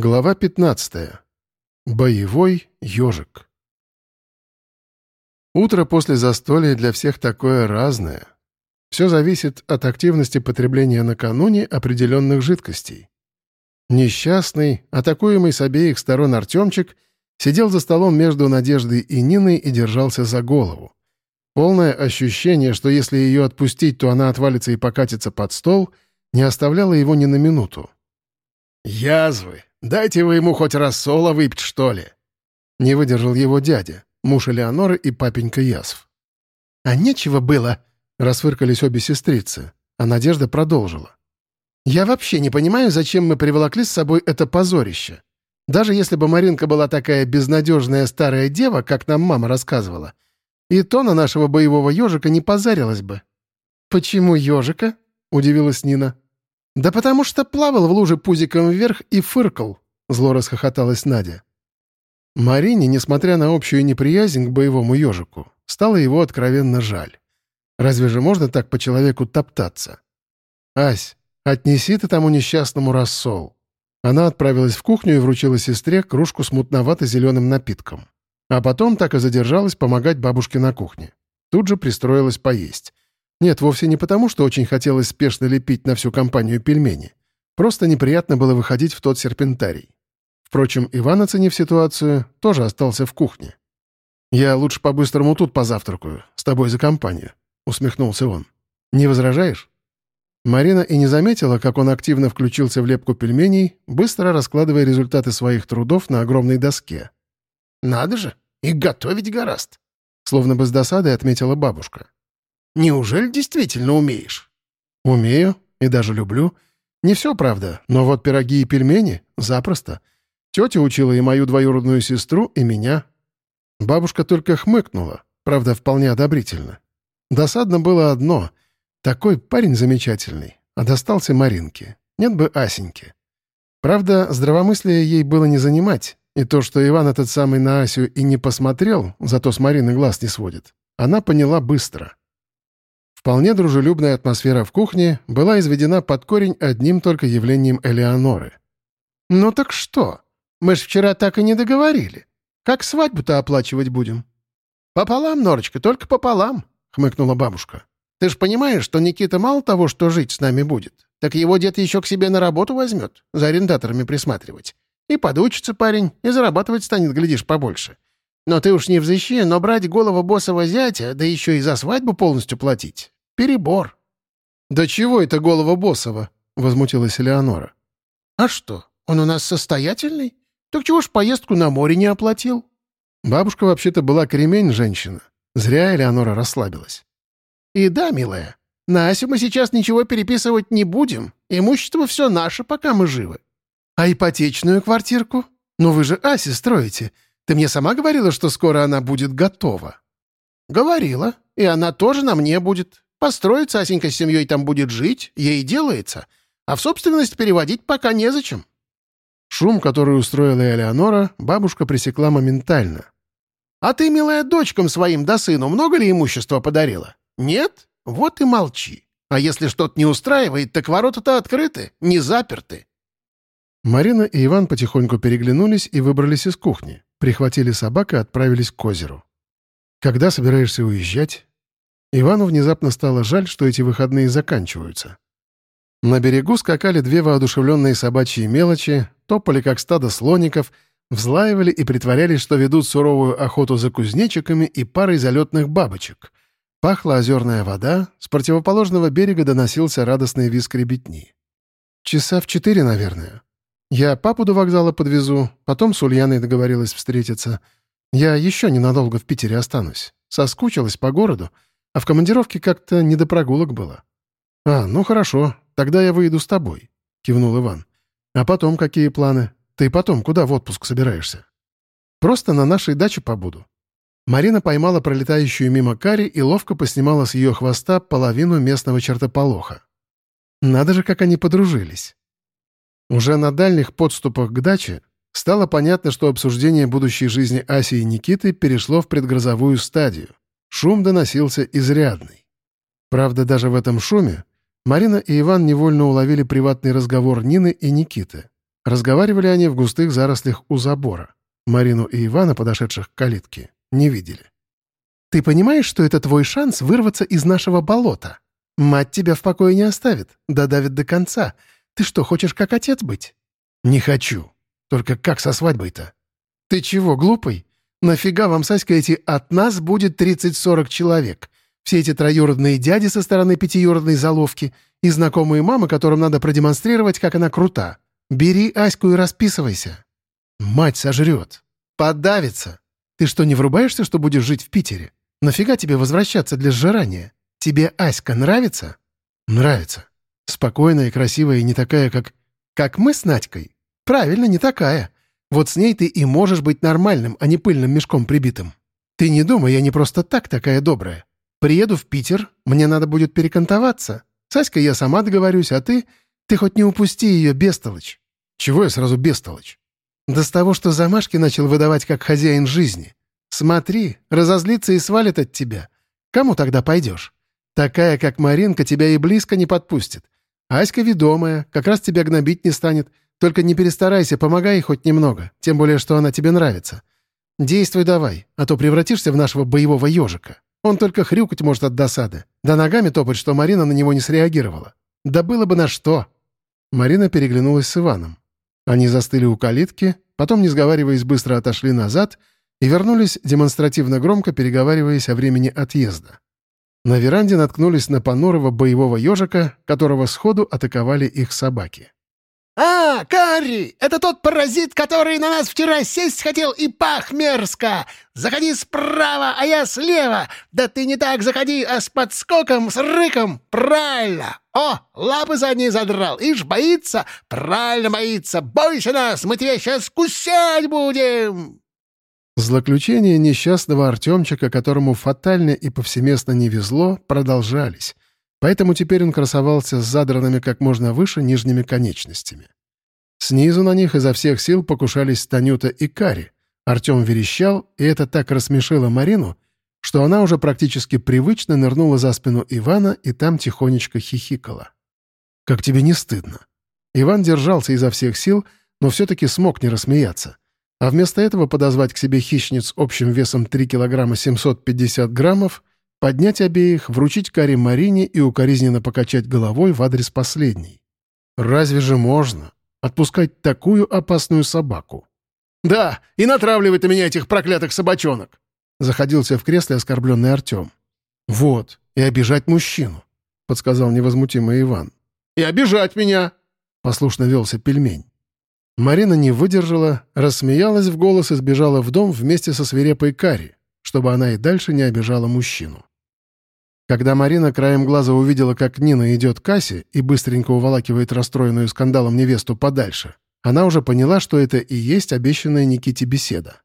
Глава 15. Боевой ежик. Утро после застолья для всех такое разное. Все зависит от активности потребления накануне определенных жидкостей. Несчастный, атакуемый с обеих сторон Артемчик, сидел за столом между Надеждой и Ниной и держался за голову. Полное ощущение, что если ее отпустить, то она отвалится и покатится под стол, не оставляло его ни на минуту. «Язвы! Дайте вы ему хоть рассола выпить, что ли!» Не выдержал его дядя, муж Элеоноры и папенька Язв. «А нечего было!» — расфыркались обе сестрицы, а Надежда продолжила. «Я вообще не понимаю, зачем мы приволокли с собой это позорище. Даже если бы Маринка была такая безнадежная старая дева, как нам мама рассказывала, и то на нашего боевого ежика не позарилась бы». «Почему ежика?» — удивилась Нина. «Да потому что плавал в луже пузиком вверх и фыркал», — зло расхохоталась Надя. Марине, несмотря на общую неприязнь к боевому ежику, стало его откровенно жаль. Разве же можно так по человеку топтаться? «Ась, отнеси ты тому несчастному рассол». Она отправилась в кухню и вручила сестре кружку с мутновато-зеленым напитком. А потом так и задержалась помогать бабушке на кухне. Тут же пристроилась поесть. Нет, вовсе не потому, что очень хотелось спешно лепить на всю компанию пельмени. Просто неприятно было выходить в тот серпентарий. Впрочем, Иван, оценив ситуацию, тоже остался в кухне. «Я лучше по-быстрому тут позавтракаю, с тобой за компанию», — усмехнулся он. «Не возражаешь?» Марина и не заметила, как он активно включился в лепку пельменей, быстро раскладывая результаты своих трудов на огромной доске. «Надо же, и готовить гораст», — словно бы с досадой отметила бабушка. Неужели действительно умеешь?» «Умею и даже люблю. Не все, правда, но вот пироги и пельмени — запросто. Тетя учила и мою двоюродную сестру, и меня». Бабушка только хмыкнула, правда, вполне одобрительно. Досадно было одно — такой парень замечательный, а достался Маринке. Нет бы Асеньки. Правда, здравомыслие ей было не занимать, и то, что Иван этот самый на Асю и не посмотрел, зато с Марины глаз не сводит, она поняла быстро. Вполне дружелюбная атмосфера в кухне была изведена под корень одним только явлением Элеоноры. «Ну так что? Мы ж вчера так и не договорили. Как свадьбу-то оплачивать будем?» «Пополам, Норочка, только пополам», — хмыкнула бабушка. «Ты ж понимаешь, что Никита мало того, что жить с нами будет, так его дед еще к себе на работу возьмет, за арендаторами присматривать. И подучится парень, и зарабатывать станет, глядишь, побольше. Но ты уж не взыщи, но брать голову боссового зятя, да еще и за свадьбу полностью платить — перебор». «Да чего это голова боссова?» — возмутилась Элеонора. «А что, он у нас состоятельный? Так чего ж поездку на море не оплатил?» Бабушка вообще-то была кремень женщина. Зря Элеонора расслабилась. «И да, милая, на Асю мы сейчас ничего переписывать не будем. Имущество все наше, пока мы живы». «А ипотечную квартирку? Ну вы же Асе строите. Ты мне сама говорила, что скоро она будет готова?» «Говорила. И она тоже на мне будет. Построится Асенька с семьей там будет жить, ей делается. А в собственность переводить пока незачем». Шум, который устроила Элеонора, бабушка пресекла моментально. «А ты, милая, дочкам своим да сыну много ли имущества подарила? Нет? Вот и молчи. А если что-то не устраивает, так ворота-то открыты, не заперты». Марина и Иван потихоньку переглянулись и выбрались из кухни. Прихватили собак и отправились к озеру. «Когда собираешься уезжать?» Ивану внезапно стало жаль, что эти выходные заканчиваются. На берегу скакали две воодушевленные собачьи мелочи, топали как стадо слоников, взлаивали и притворялись, что ведут суровую охоту за кузнечиками и парой залетных бабочек. Пахла озерная вода, с противоположного берега доносился радостный визг ребятни. «Часа в четыре, наверное», я папу до вокзала подвезу, потом с Ульяной договорилась встретиться. Я еще ненадолго в Питере останусь. Соскучилась по городу, а в командировке как-то не до прогулок было. «А, ну хорошо, тогда я выйду с тобой», — кивнул Иван. «А потом какие планы? Ты потом куда в отпуск собираешься?» «Просто на нашей даче побуду». Марина поймала пролетающую мимо Кари и ловко поснимала с ее хвоста половину местного чертополоха. Надо же, как они подружились. Уже на дальних подступах к даче стало понятно, что обсуждение будущей жизни Аси и Никиты перешло в предгрозовую стадию. Шум доносился изрядный. Правда, даже в этом шуме Марина и Иван невольно уловили приватный разговор Нины и Никиты. Разговаривали они в густых зарослях у забора. Марину и Ивана, подошедших к калитке, не видели. «Ты понимаешь, что это твой шанс вырваться из нашего болота? Мать тебя в покое не оставит, додавит до конца. Ты что, хочешь как отец быть?» «Не хочу. Только как со свадьбой-то?» «Ты чего, глупый? Нафига вам, Саська, эти «от нас» будет 30-40 человек? Все эти троюродные дяди со стороны пятиюродной заловки и знакомые мамы, которым надо продемонстрировать, как она крута. Бери Аську и расписывайся». «Мать сожрет». «Подавится. Ты что, не врубаешься, что будешь жить в Питере? Нафига тебе возвращаться для сжирания? Тебе Аська нравится?» «Нравится. Спокойная, красивая и не такая, как...» «Как мы с Надькой?» «Правильно, не такая. Вот с ней ты и можешь быть нормальным, а не пыльным мешком прибитым. Ты не думай, я не просто так такая добрая. Приеду в Питер, мне надо будет перекантоваться. Саська я сама договорюсь, а ты... Ты хоть не упусти ее, бестолочь». «Чего я сразу бестолочь?» «Да с того, что замашки начал выдавать как хозяин жизни. Смотри, разозлится и свалит от тебя. Кому тогда пойдешь? Такая, как Маринка, тебя и близко не подпустит. Аська ведомая, как раз тебя гнобить не станет. Только не перестарайся, помогай хоть немного, тем более, что она тебе нравится. Действуй давай, а то превратишься в нашего боевого ежика. Он только хрюкать может от досады. Да ногами топать, что Марина на него не среагировала. Да было бы на что!» Марина переглянулась с Иваном. Они застыли у калитки, потом, не сговариваясь, быстро отошли назад и вернулись, демонстративно громко переговариваясь о времени отъезда. На веранде наткнулись на понурого боевого ежика, которого сходу атаковали их собаки. «А, Карри, это тот паразит, который на нас вчера сесть хотел и пах мерзко! Заходи справа, а я слева! Да ты не так заходи, а с подскоком, с рыком! Правильно! О, лапы задние задрал! Ишь, боится! Правильно боится! Бойся нас, мы тебя сейчас кусать будем!» Злоключения несчастного Артемчика, которому фатально и повсеместно не везло, продолжались. Поэтому теперь он красовался с задранными как можно выше нижними конечностями. Снизу на них изо всех сил покушались Танюта и Кари. Артем верещал, и это так рассмешило Марину, что она уже практически привычно нырнула за спину Ивана и там тихонечко хихикала. «Как тебе не стыдно?» Иван держался изо всех сил, но все-таки смог не рассмеяться. А вместо этого подозвать к себе хищниц общим весом 3 килограмма 750 граммов поднять обеих, вручить Каре Марине и укоризненно покачать головой в адрес последней. Разве же можно отпускать такую опасную собаку? «Да, и натравливай ты меня этих проклятых собачонок!» Заходился в кресле оскорбленный Артем. «Вот, и обижать мужчину», — подсказал невозмутимый Иван. «И обижать меня!» — послушно велся пельмень. Марина не выдержала, рассмеялась в голос и сбежала в дом вместе со свирепой Кари, чтобы она и дальше не обижала мужчину. Когда Марина краем глаза увидела, как Нина идет к кассе и быстренько уволакивает расстроенную скандалом невесту подальше, она уже поняла, что это и есть обещанная Никите беседа.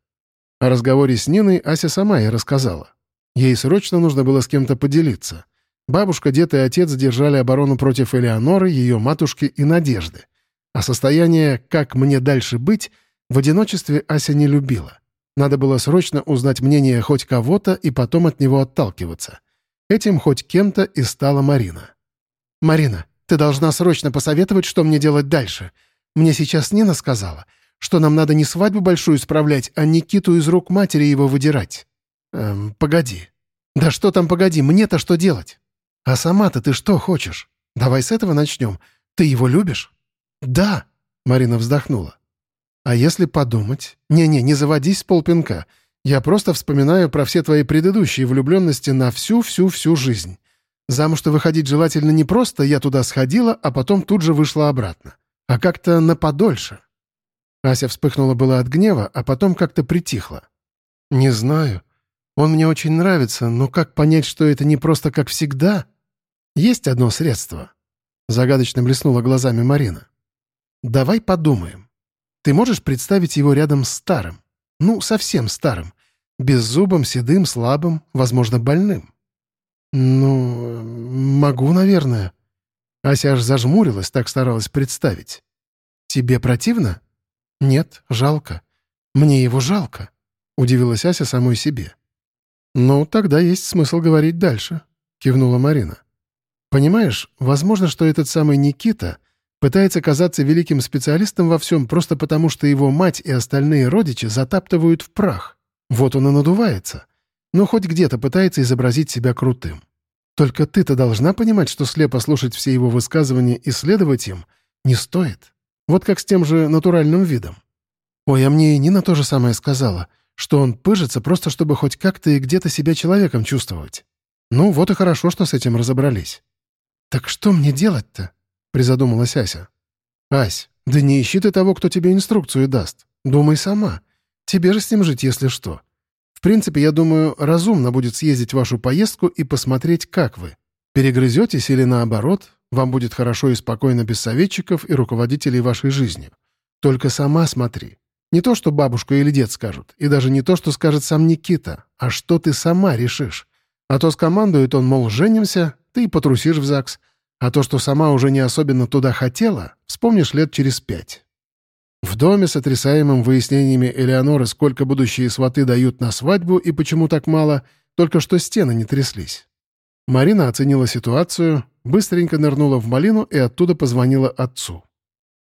О разговоре с Ниной Ася сама ей рассказала. Ей срочно нужно было с кем-то поделиться. Бабушка, дед и отец держали оборону против Элеоноры, ее матушки и Надежды. А состояние «как мне дальше быть» в одиночестве Ася не любила. Надо было срочно узнать мнение хоть кого-то и потом от него отталкиваться. Этим хоть кем-то и стала Марина. «Марина, ты должна срочно посоветовать, что мне делать дальше. Мне сейчас Нина сказала, что нам надо не свадьбу большую справлять, а Никиту из рук матери его выдирать». «Эм, погоди». «Да что там погоди, мне-то что делать?» «А сама-то ты что хочешь? Давай с этого начнем. Ты его любишь?» «Да», — Марина вздохнула. «А если подумать? Не-не, не заводись с полпинка. Я просто вспоминаю про все твои предыдущие влюбленности на всю-всю-всю жизнь. Замуж-то выходить желательно не просто «я туда сходила», а потом тут же вышла обратно, а как-то на подольше». Ася вспыхнула была от гнева, а потом как-то притихла. «Не знаю. Он мне очень нравится, но как понять, что это не просто как всегда? Есть одно средство». Загадочно блеснула глазами Марина. «Давай подумаем. Ты можешь представить его рядом с старым? Ну, совсем старым. Беззубым, седым, слабым, возможно, больным. Ну, могу, наверное. Ася аж зажмурилась, так старалась представить. Тебе противно? Нет, жалко. Мне его жалко. Удивилась Ася самой себе. «Ну, тогда есть смысл говорить дальше», — кивнула Марина. «Понимаешь, возможно, что этот самый Никита Пытается казаться великим специалистом во всем просто потому, что его мать и остальные родичи затаптывают в прах. Вот он и надувается. Но хоть где-то пытается изобразить себя крутым. Только ты-то должна понимать, что слепо слушать все его высказывания и следовать им не стоит. Вот как с тем же натуральным видом. Ой, а мне и Нина то же самое сказала, что он пыжится просто, чтобы хоть как-то и где-то себя человеком чувствовать. Ну, вот и хорошо, что с этим разобрались. «Так что мне делать-то?» — призадумалась Ася. «Ась, да не ищи ты того, кто тебе инструкцию даст. Думай сама. Тебе же с ним жить, если что. В принципе, я думаю, разумно будет съездить в вашу поездку и посмотреть, как вы. Перегрызетесь или наоборот, вам будет хорошо и спокойно без советчиков и руководителей вашей жизнью. Только сама смотри. Не то, что бабушка или дед скажут, и даже не то, что скажет сам Никита, а что ты сама решишь. А то скомандует он, мол, женимся, ты и потрусишь в ЗАГС. А то, что сама уже не особенно туда хотела, вспомнишь лет через пять. В доме с отрицаемым выяснениями Элеоноры, сколько будущие сваты дают на свадьбу и почему так мало, только что стены не тряслись. Марина оценила ситуацию, быстренько нырнула в малину и оттуда позвонила отцу.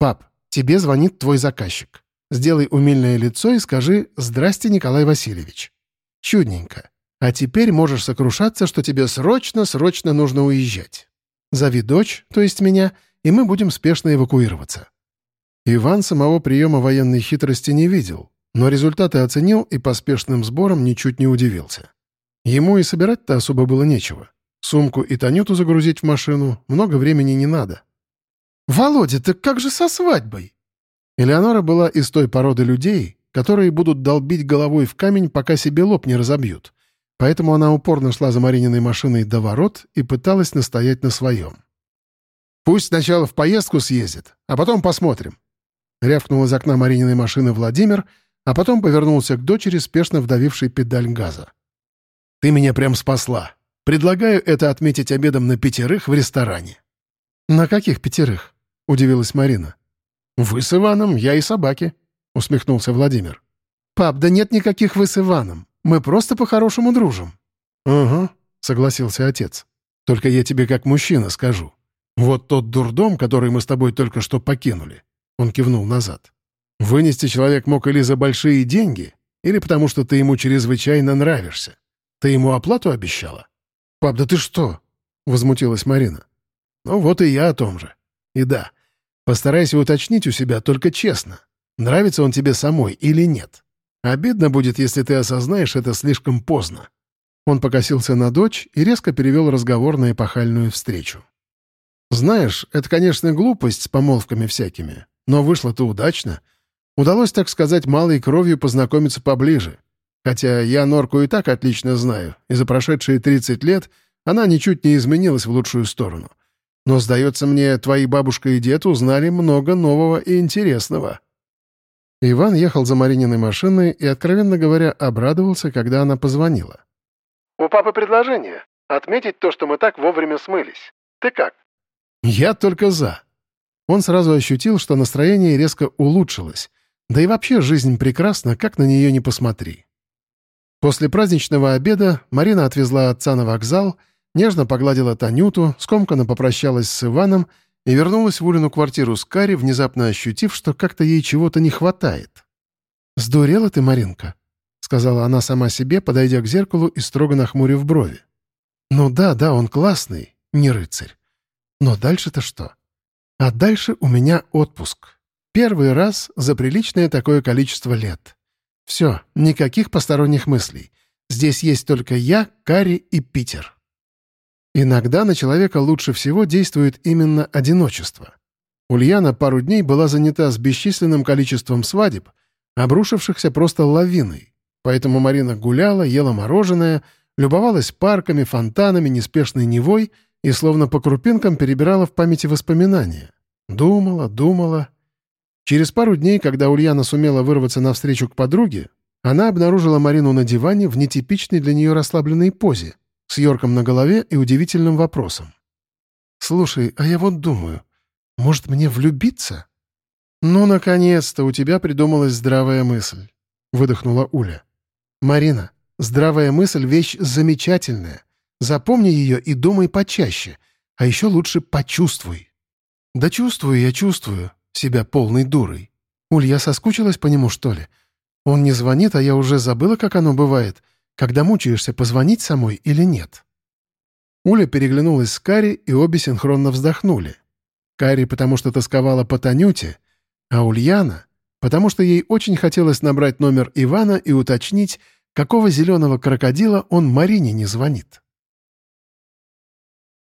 «Пап, тебе звонит твой заказчик. Сделай умильное лицо и скажи «Здрасте, Николай Васильевич». Чудненько. А теперь можешь сокрушаться, что тебе срочно-срочно нужно уезжать. Зови дочь, то есть меня, и мы будем спешно эвакуироваться». Иван самого приема военной хитрости не видел, но результаты оценил и поспешным сбором ничуть не удивился. Ему и собирать-то особо было нечего. Сумку и Танюту загрузить в машину много времени не надо. «Володя, так как же со свадьбой?» Элеонора была из той породы людей, которые будут долбить головой в камень, пока себе лоб не разобьют. Поэтому она упорно шла за Марининой машиной до ворот и пыталась настоять на своем. «Пусть сначала в поездку съездит, а потом посмотрим», — рявкнул из окна Марининой машины Владимир, а потом повернулся к дочери, спешно вдавившей педаль газа. «Ты меня прям спасла. Предлагаю это отметить обедом на пятерых в ресторане». «На каких пятерых?» — удивилась Марина. «Вы с Иваном, я и собаки», — усмехнулся Владимир. «Пап, да нет никаких вы с Иваном. Мы просто по-хорошему дружим». «Угу», — согласился отец. «Только я тебе как мужчина скажу. Вот тот дурдом, который мы с тобой только что покинули», — он кивнул назад. «Вынести человек мог или за большие деньги, или потому что ты ему чрезвычайно нравишься. Ты ему оплату обещала?» «Пап, да ты что?» — возмутилась Марина. «Ну вот и я о том же. И да, Постарайся уточнить у себя только честно, нравится он тебе самой или нет. Обидно будет, если ты осознаешь это слишком поздно». Он покосился на дочь и резко перевел разговор на эпохальную встречу. «Знаешь, это, конечно, глупость с помолвками всякими, но вышло-то удачно. Удалось, так сказать, малой кровью познакомиться поближе. Хотя я Норку и так отлично знаю, и за прошедшие 30 лет она ничуть не изменилась в лучшую сторону. Но, сдается мне, твои бабушка и дед узнали много нового и интересного». Иван ехал за Марининой машиной и, откровенно говоря, обрадовался, когда она позвонила. «У папы предложение. Отметить то, что мы так вовремя смылись. Ты как?» «Я только за». Он сразу ощутил, что настроение резко улучшилось. Да и вообще жизнь прекрасна, как на нее не посмотри. После праздничного обеда Марина отвезла отца на вокзал — Нежно погладила Танюту, скомканно попрощалась с Иваном и вернулась в Улину квартиру с Кари, внезапно ощутив, что как-то ей чего-то не хватает. «Сдурела ты, Маринка», — сказала она сама себе, подойдя к зеркалу и строго нахмурив брови. «Ну да, да, он классный, не рыцарь. Но дальше-то что? А дальше у меня отпуск. Первый раз за приличное такое количество лет. Все, никаких посторонних мыслей. Здесь есть только я, Кари и Питер». Иногда на человека лучше всего действует именно одиночество. Ульяна пару дней была занята с бесчисленным количеством свадеб, обрушившихся просто лавиной. Поэтому Марина гуляла, ела мороженое, любовалась парками, фонтанами, неспешной Невой и словно по крупинкам перебирала в памяти воспоминания. Думала, думала. Через пару дней, когда Ульяна сумела вырваться навстречу к подруге, она обнаружила Марину на диване в нетипичной для нее расслабленной позе — с Йорком на голове и удивительным вопросом. «Слушай, а я вот думаю, может, мне влюбиться?» «Ну, наконец-то у тебя придумалась здравая мысль», — выдохнула Уля. «Марина, здравая мысль — вещь замечательная. Запомни ее и думай почаще, а еще лучше почувствуй». «Да чувствую я, чувствую себя полной дурой. Улья соскучилась по нему, что ли? Он не звонит, а я уже забыла, как оно бывает, когда мучаешься, позвонить самой или нет». Уля переглянулась с Кари, и обе синхронно вздохнули. Кари, потому что тосковала по Танюте, а Ульяна, потому что ей очень хотелось набрать номер Ивана и уточнить, какого зеленого крокодила он Марине не звонит.